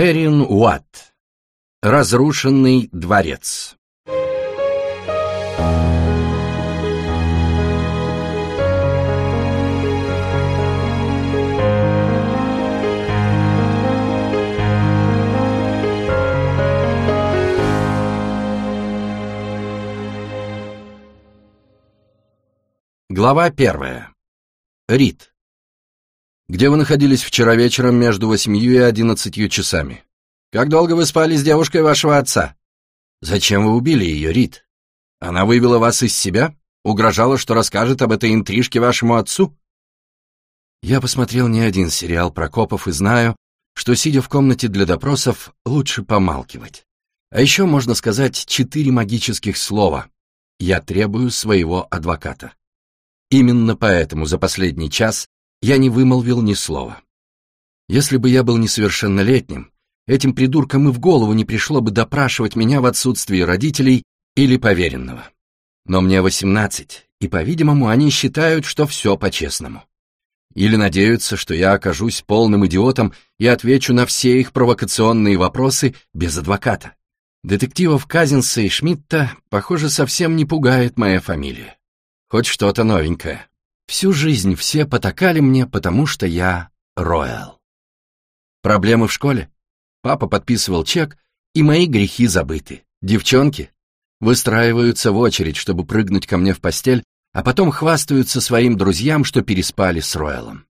Эрин Уатт. Разрушенный дворец. Глава первая. Рид. Где вы находились вчера вечером между восемью и одиннадцатью часами? Как долго вы спали с девушкой вашего отца? Зачем вы убили ее, Рид? Она вывела вас из себя? Угрожала, что расскажет об этой интрижке вашему отцу? Я посмотрел не один сериал про копов и знаю, что, сидя в комнате для допросов, лучше помалкивать. А еще можно сказать четыре магических слова. Я требую своего адвоката. Именно поэтому за последний час я не вымолвил ни слова. Если бы я был несовершеннолетним, этим придуркам и в голову не пришло бы допрашивать меня в отсутствии родителей или поверенного. Но мне восемнадцать, и, по-видимому, они считают, что все по-честному. Или надеются, что я окажусь полным идиотом и отвечу на все их провокационные вопросы без адвоката. Детективов Казинса и Шмидта, похоже, совсем не пугает моя фамилия. Хоть что-то новенькое. Всю жизнь все потакали мне, потому что я Роял. Проблемы в школе? Папа подписывал чек, и мои грехи забыты. Девчонки выстраиваются в очередь, чтобы прыгнуть ко мне в постель, а потом хвастаются своим друзьям, что переспали с Роялом.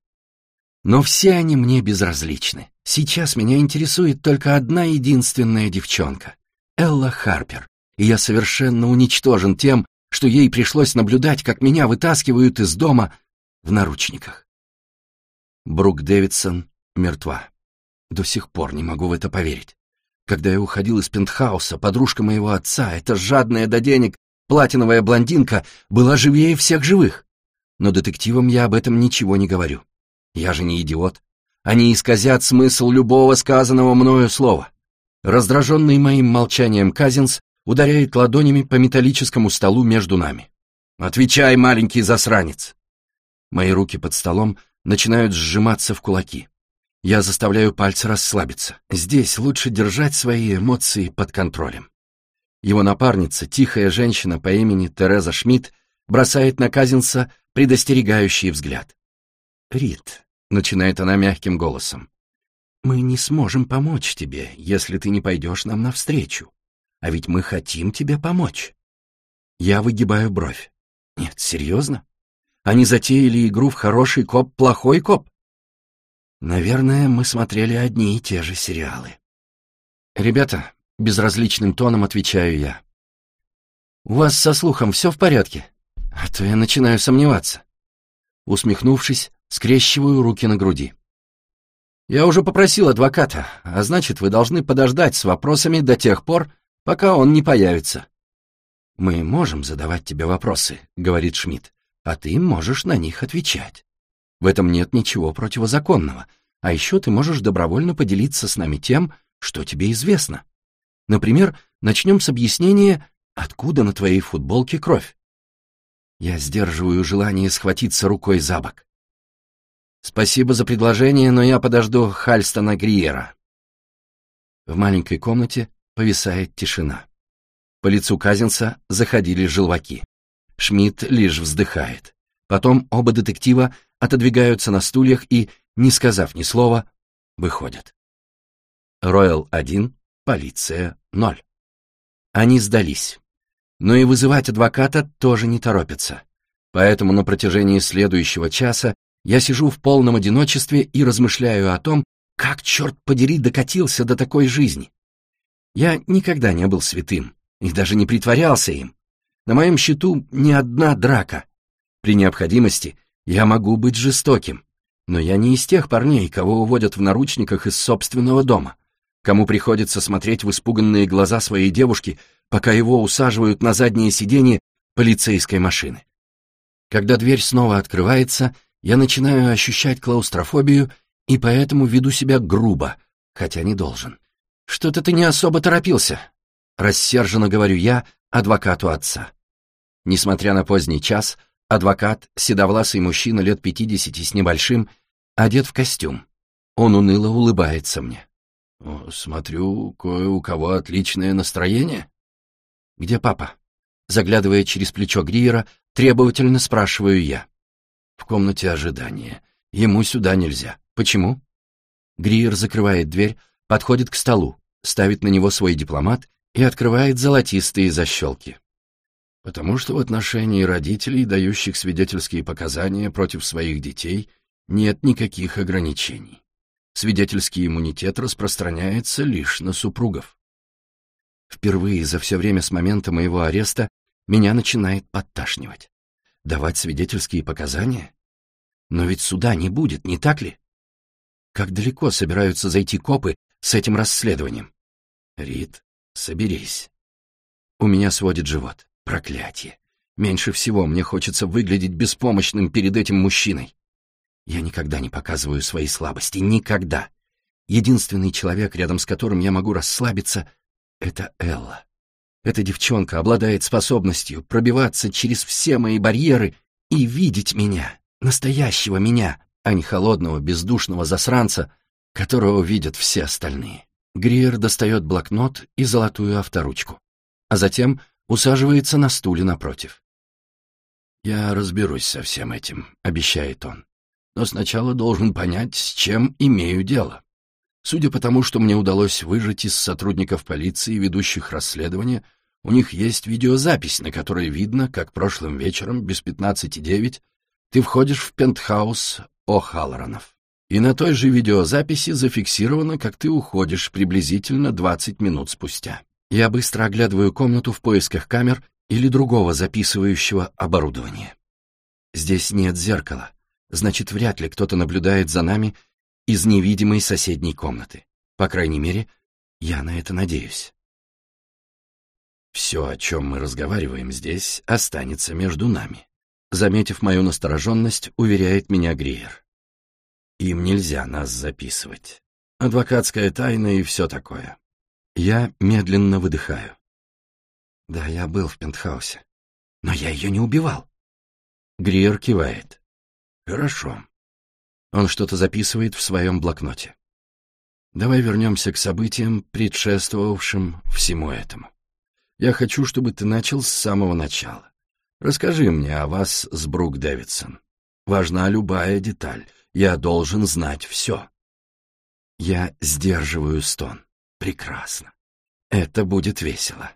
Но все они мне безразличны. Сейчас меня интересует только одна единственная девчонка — Элла Харпер, и я совершенно уничтожен тем, что ей пришлось наблюдать, как меня вытаскивают из дома в наручниках. Брук Дэвидсон мертва. До сих пор не могу в это поверить. Когда я уходил из пентхауса, подружка моего отца, эта жадная до денег платиновая блондинка, была живее всех живых. Но детективам я об этом ничего не говорю. Я же не идиот. Они исказят смысл любого сказанного мною слова. Раздраженный моим молчанием Казинс ударяет ладонями по металлическому столу между нами. «Отвечай, маленький засранец!» Мои руки под столом начинают сжиматься в кулаки. Я заставляю пальцы расслабиться. Здесь лучше держать свои эмоции под контролем. Его напарница, тихая женщина по имени Тереза Шмидт, бросает на Казинса предостерегающий взгляд. «Рит», — начинает она мягким голосом, — «мы не сможем помочь тебе, если ты не пойдешь нам навстречу. А ведь мы хотим тебе помочь. Я выгибаю бровь. Нет, серьезно? Они затеяли игру в хороший коп, плохой коп? Наверное, мы смотрели одни и те же сериалы. Ребята, безразличным тоном отвечаю я. У вас со слухом все в порядке? А то я начинаю сомневаться. Усмехнувшись, скрещиваю руки на груди. Я уже попросил адвоката, а значит, вы должны подождать с вопросами до тех пор, пока он не появится. «Мы можем задавать тебе вопросы», — говорит Шмидт, «а ты можешь на них отвечать. В этом нет ничего противозаконного, а еще ты можешь добровольно поделиться с нами тем, что тебе известно. Например, начнем с объяснения, откуда на твоей футболке кровь. Я сдерживаю желание схватиться рукой за бок. Спасибо за предложение, но я подожду Хальстона Гриера. В маленькой комнате повисает тишина. По лицу Казинца заходили желваки. Шмидт лишь вздыхает. Потом оба детектива отодвигаются на стульях и, не сказав ни слова, выходят. Роyal 1, полиция 0. Они сдались. Но и вызывать адвоката тоже не торопятся. Поэтому на протяжении следующего часа я сижу в полном одиночестве и размышляю о том, как, черт подери, докатился до такой жизни. Я никогда не был святым и даже не притворялся им. На моем счету ни одна драка. При необходимости я могу быть жестоким, но я не из тех парней, кого уводят в наручниках из собственного дома, кому приходится смотреть в испуганные глаза своей девушки, пока его усаживают на заднее сиденье полицейской машины. Когда дверь снова открывается, я начинаю ощущать клаустрофобию и поэтому веду себя грубо, хотя не должен. «Что-то ты не особо торопился», — рассерженно говорю я адвокату отца. Несмотря на поздний час, адвокат, седовласый мужчина лет пятидесяти с небольшим, одет в костюм. Он уныло улыбается мне. «Смотрю, кое у кого отличное настроение». «Где папа?» Заглядывая через плечо Гриера, требовательно спрашиваю я. «В комнате ожидания. Ему сюда нельзя. Почему?» Гриер закрывает дверь, подходит к столу, ставит на него свой дипломат и открывает золотистые защелки. «Потому что в отношении родителей, дающих свидетельские показания против своих детей, нет никаких ограничений. Свидетельский иммунитет распространяется лишь на супругов. Впервые за все время с момента моего ареста меня начинает подташнивать. Давать свидетельские показания? Но ведь суда не будет, не так ли? Как далеко собираются зайти копы с этим расследованием? Рит, соберись. У меня сводит живот. Проклятие. Меньше всего мне хочется выглядеть беспомощным перед этим мужчиной. Я никогда не показываю свои слабости. Никогда. Единственный человек, рядом с которым я могу расслабиться, — это Элла. Эта девчонка обладает способностью пробиваться через все мои барьеры и видеть меня, настоящего меня, а не холодного, бездушного засранца, которого видят все остальные. Гриер достает блокнот и золотую авторучку, а затем усаживается на стуле напротив. «Я разберусь со всем этим», — обещает он но сначала должен понять, с чем имею дело. Судя по тому, что мне удалось выжать из сотрудников полиции, ведущих расследование, у них есть видеозапись, на которой видно, как прошлым вечером, без пятнадцати девять, ты входишь в пентхаус О'Халлоранов. И на той же видеозаписи зафиксировано, как ты уходишь приблизительно двадцать минут спустя. Я быстро оглядываю комнату в поисках камер или другого записывающего оборудования. Здесь нет зеркала, значит, вряд ли кто-то наблюдает за нами из невидимой соседней комнаты. По крайней мере, я на это надеюсь. Все, о чем мы разговариваем здесь, останется между нами. Заметив мою настороженность, уверяет меня Гриер. Им нельзя нас записывать. Адвокатская тайна и все такое. Я медленно выдыхаю. Да, я был в пентхаусе. Но я ее не убивал. Гриер кивает. Хорошо. Он что-то записывает в своем блокноте. Давай вернемся к событиям, предшествовавшим всему этому. Я хочу, чтобы ты начал с самого начала. Расскажи мне о вас с Брук Дэвидсон. Важна любая деталь. Я должен знать все. Я сдерживаю стон. Прекрасно. Это будет весело.